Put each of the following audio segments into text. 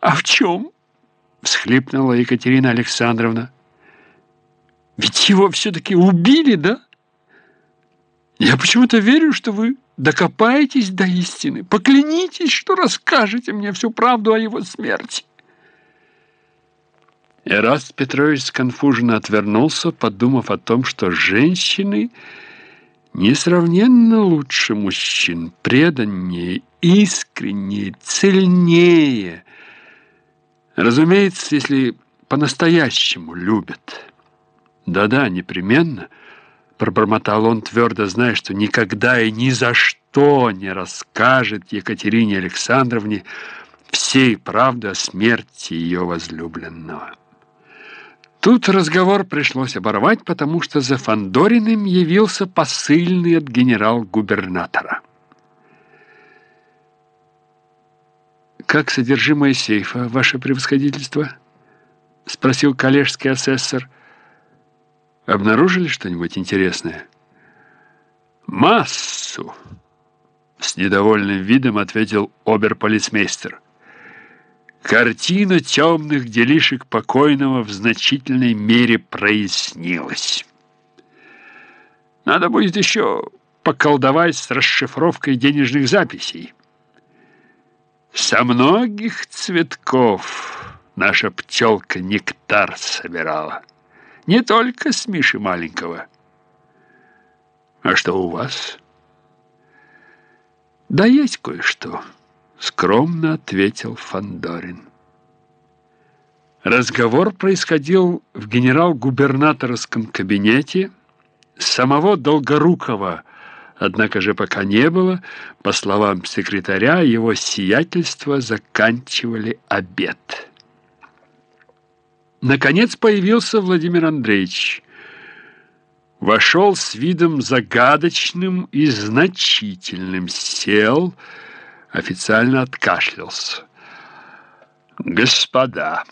«А в чем?» — всхлипнула Екатерина Александровна. «Ведь его все-таки убили, да? Я почему-то верю, что вы докопаетесь до истины. Поклянитесь, что расскажете мне всю правду о его смерти». Эраст Петрович сконфуженно отвернулся, подумав о том, что женщины несравненно лучше мужчин, преданнее, искреннее, цельнее. Разумеется, если по-настоящему любят. Да-да, непременно, пробормотал он, твердо зная, что никогда и ни за что не расскажет Екатерине Александровне всей правды о смерти ее возлюбленного. Тут разговор пришлось оборвать, потому что за Фандориным явился посыльный от генерал-губернатора. «Как содержимое сейфа, ваше превосходительство?» — спросил коллежский асессор. «Обнаружили что-нибудь интересное?» «Массу!» — с недовольным видом ответил оберполицмейстер. Картина темных делишек покойного в значительной мере прояснилась. Надо будет еще поколдовать с расшифровкой денежных записей. Со многих цветков наша пчелка нектар собирала. Не только с Миши маленького. А что у вас? Да есть кое-что скромно ответил Фандорин. Разговор происходил в генерал-губернаторском кабинете. Самого Долгорукова, однако же, пока не было. По словам секретаря, его сиятельство заканчивали обед. Наконец появился Владимир Андреевич. Вошел с видом загадочным и значительным, сел, официально откашлялся. «Господа,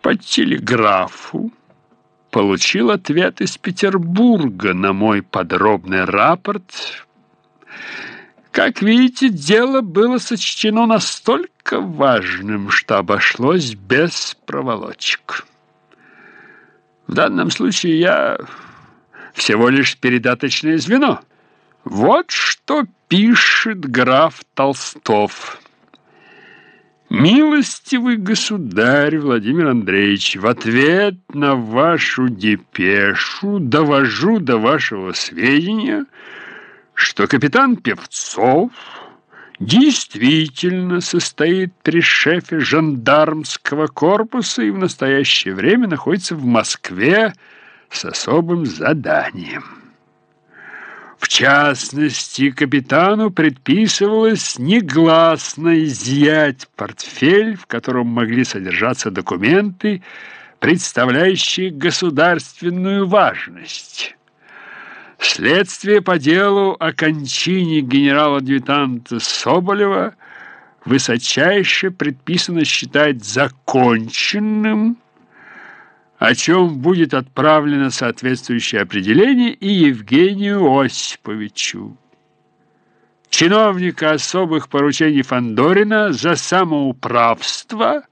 по телеграфу получил ответ из Петербурга на мой подробный рапорт. Как видите, дело было сочтено настолько важным, что обошлось без проволочек. В данном случае я всего лишь передаточное звено». Вот что пишет граф Толстов. «Милостивый государь Владимир Андреевич, в ответ на вашу депешу довожу до вашего сведения, что капитан Певцов действительно состоит при шефе жандармского корпуса и в настоящее время находится в Москве с особым заданием». Частности, капитану предписывалось негласно изъять портфель, в котором могли содержаться документы, представляющие государственную важность. Следствие по делу о кончине генерала-адъютанта Соболева высочайше предписано считать законченным о чем будет отправлено соответствующее определение и Евгению Осиповичу. Чиновника особых поручений Фандорина за самоуправство,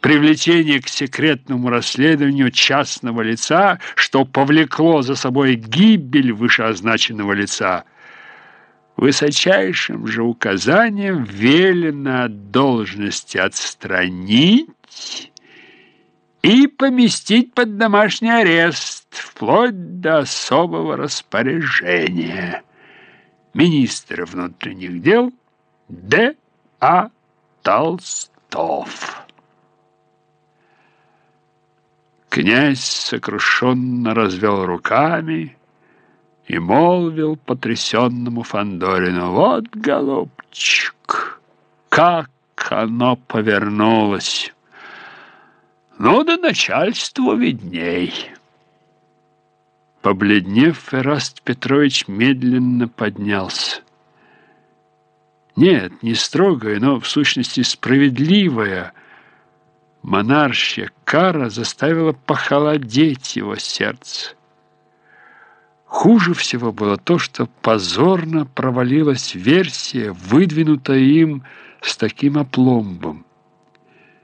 привлечение к секретному расследованию частного лица, что повлекло за собой гибель вышеозначенного лица, высочайшим же указанием велено от должности отстранить и поместить под домашний арест вплоть до особого распоряжения. Министр внутренних дел Д. А. Толстов. Князь сокрушенно развел руками и молвил потрясенному Фандорину: «Вот, голубчик, как оно повернулось!» Ну да начальству видней. Побледнев, Эраст Петрович медленно поднялся. Нет, не строгая, но в сущности справедливая монаршья кара заставила похолодеть его сердце. Хуже всего было то, что позорно провалилась версия, выдвинутая им с таким опломбом.